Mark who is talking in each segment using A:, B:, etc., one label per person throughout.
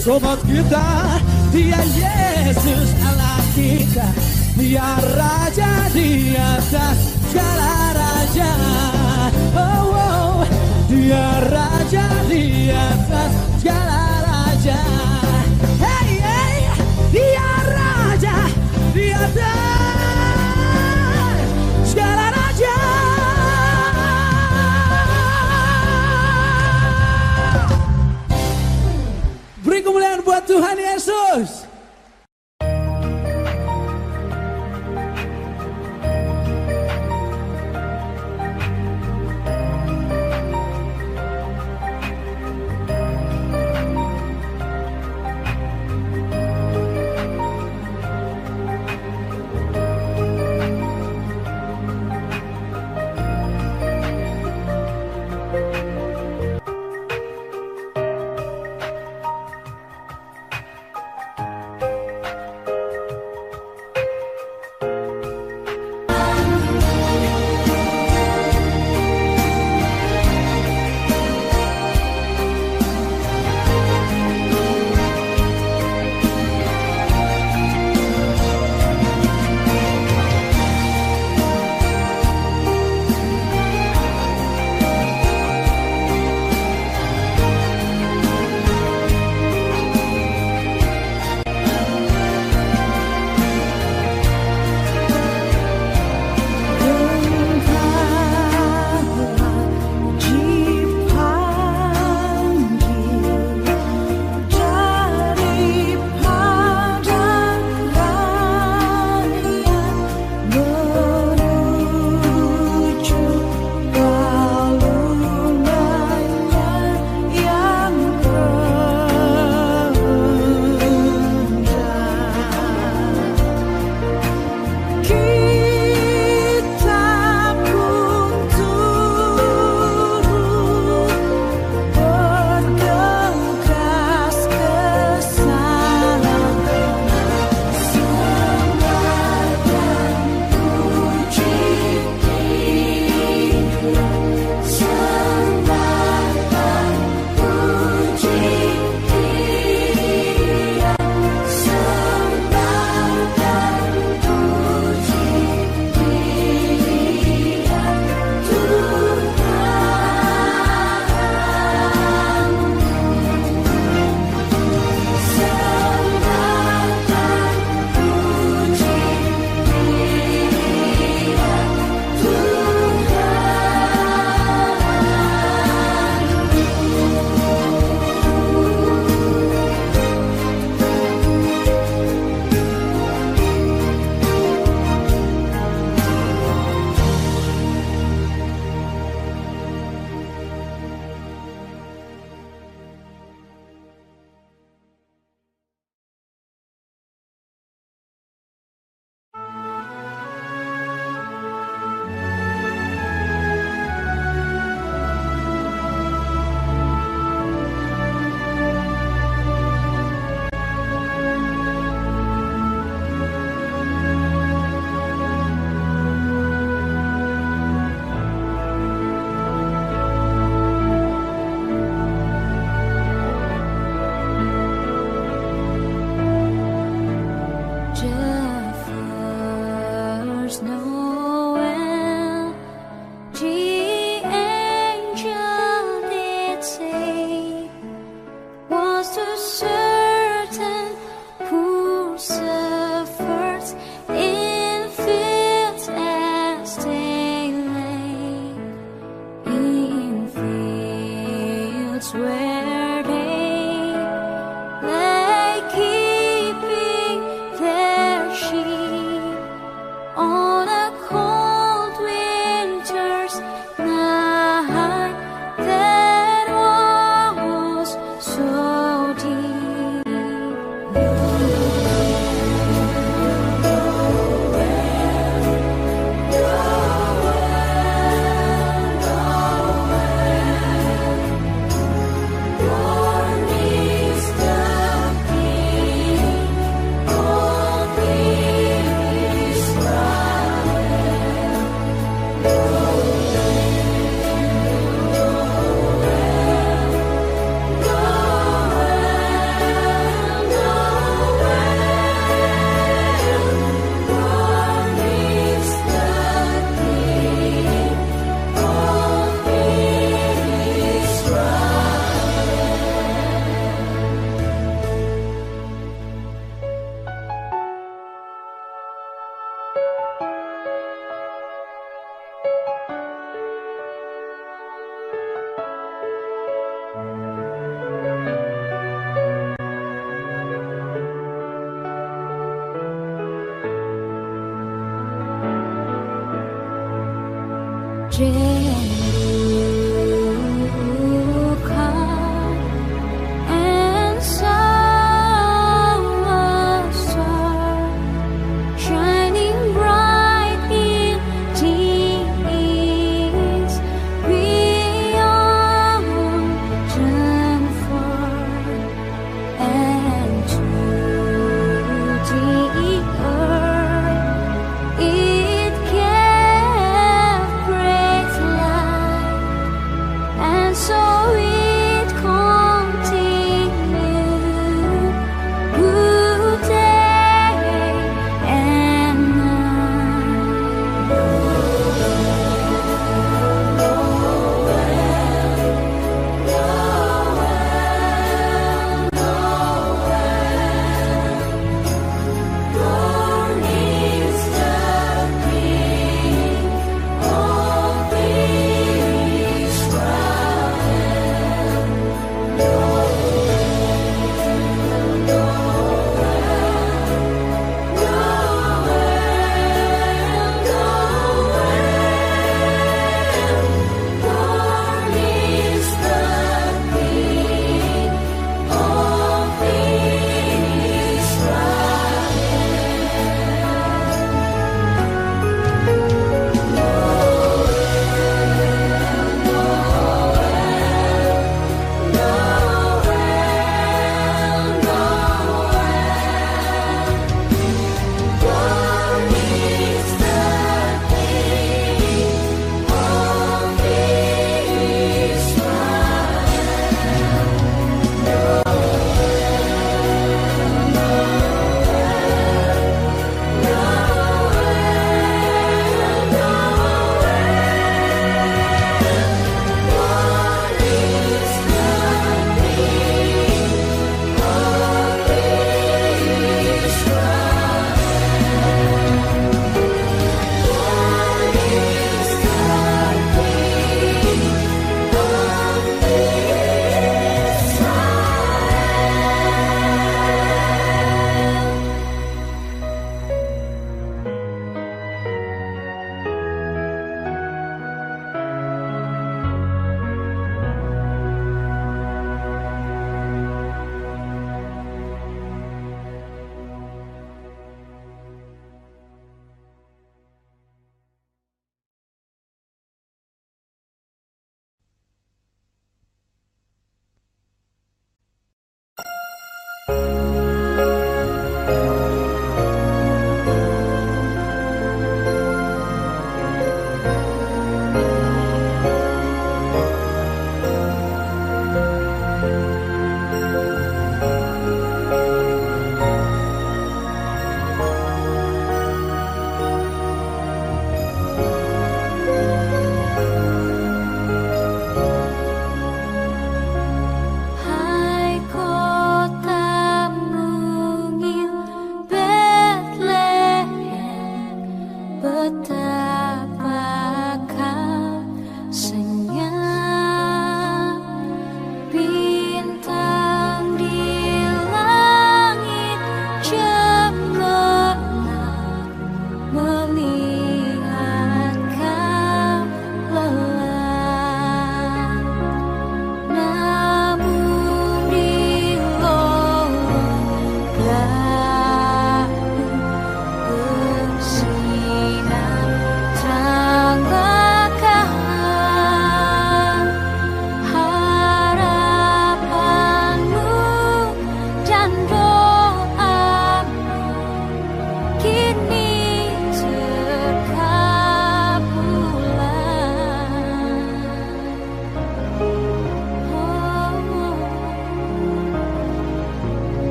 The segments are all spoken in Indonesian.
A: sobat kita Dia Yesus Allah kita. Dia Raja di atas segala raja. Oh, oh. Dia Raja di atas segala raja. Hey hey. Dia Raja di atas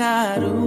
B: caro.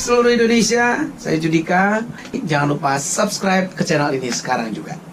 B: seluruh Indonesia. Saya Judika. Jangan lupa subscribe ke channel ini sekarang juga.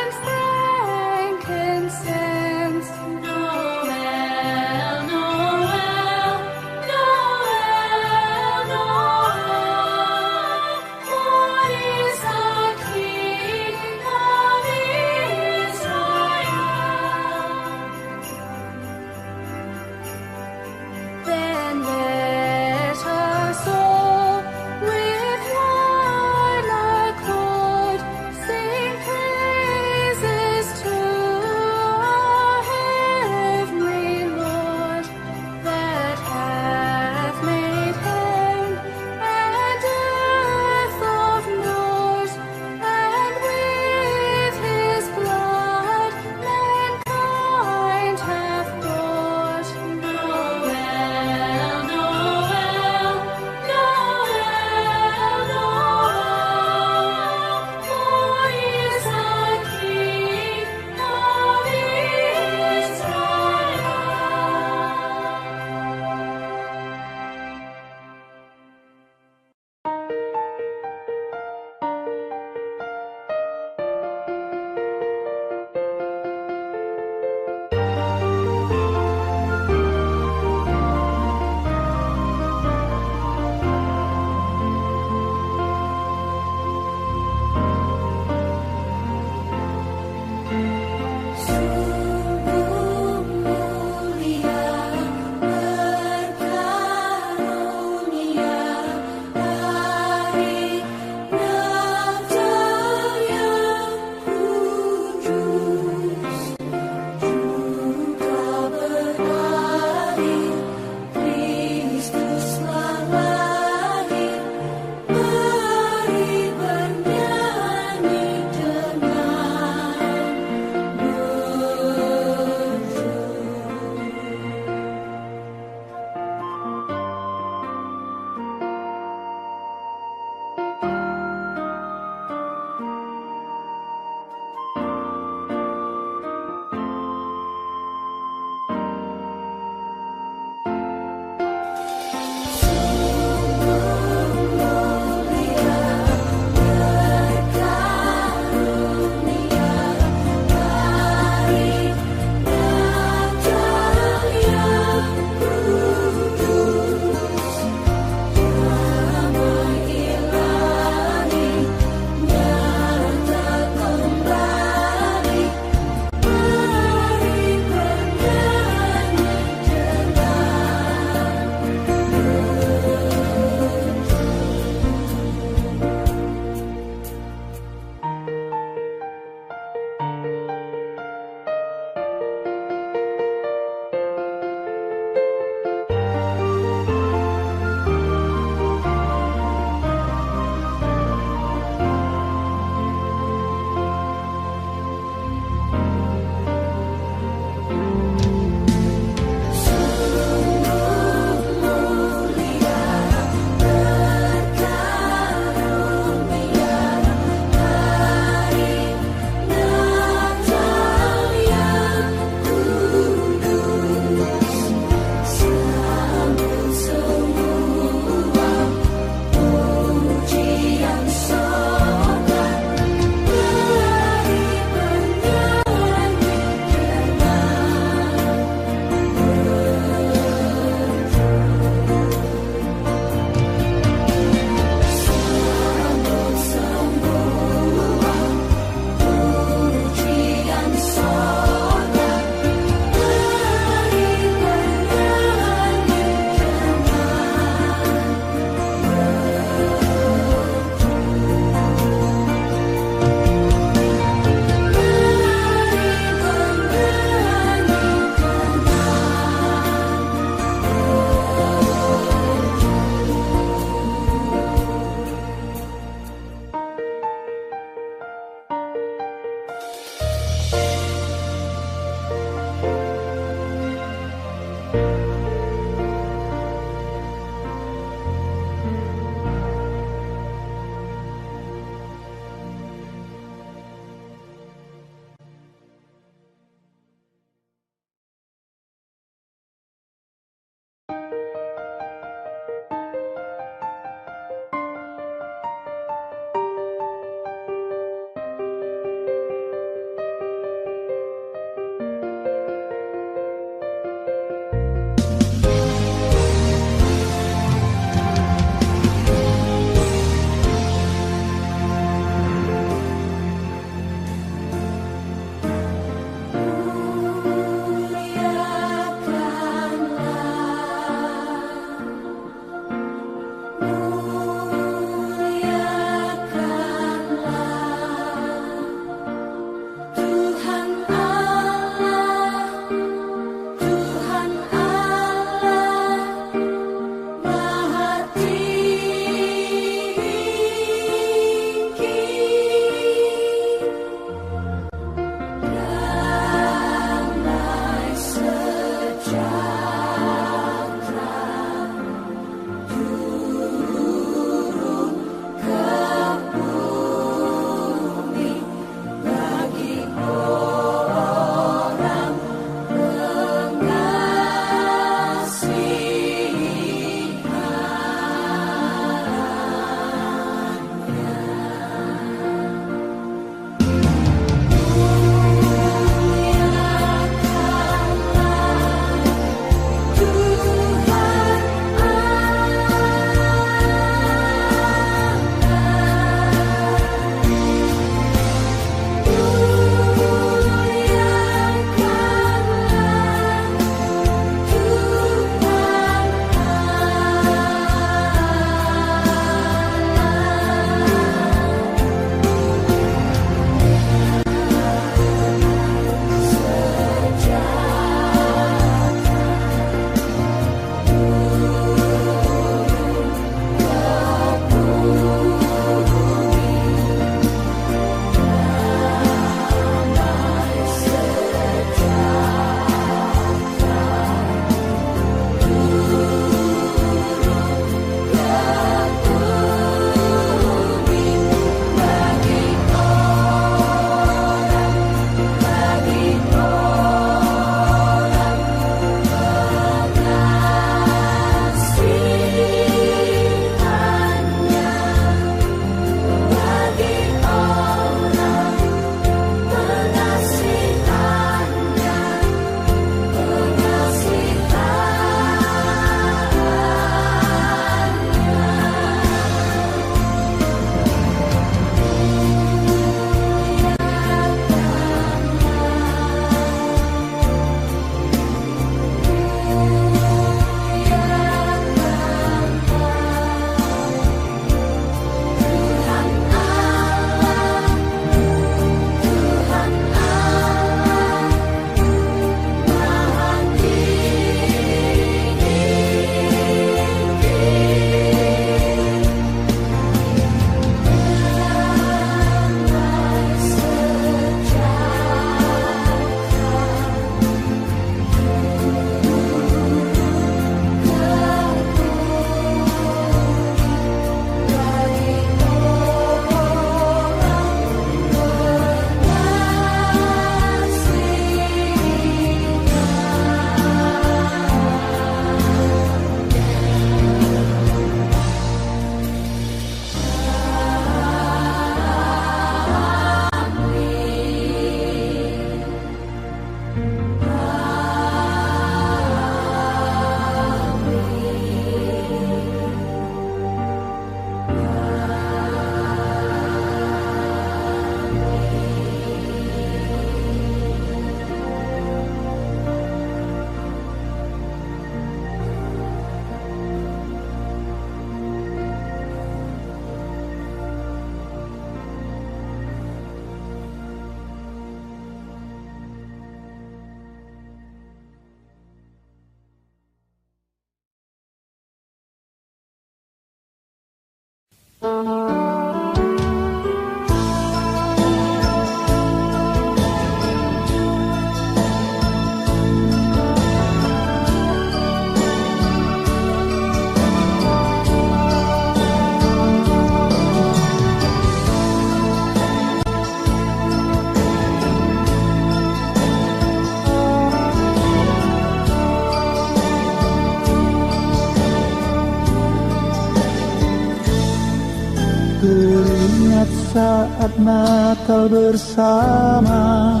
C: Teringat saat Natal bersama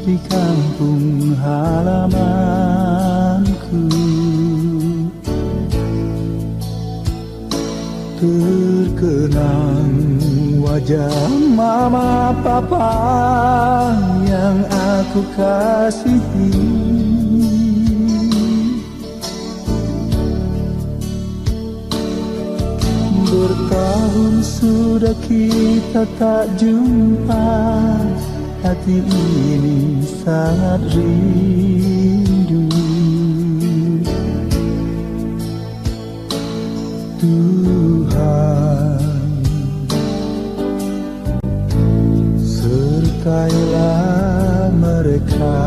C: di kampung halamanku. Terkenang wajah mama papa yang aku kasihi Bertahun sudah kita tak jumpa. Hati ini sangat rindu. Tuhan Sertailah mereka.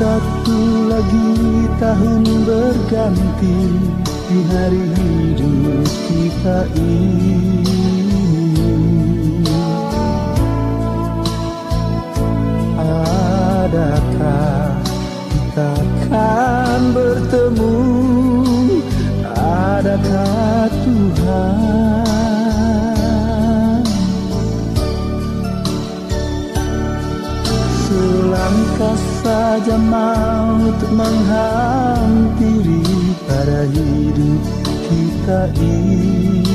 C: Satu lagi tahun berganti Di hari hidup kita ini. Adakah kita akan bertemu? Adakah Tuhan? Selangkah saja maut menghampiri pada hidup kita ini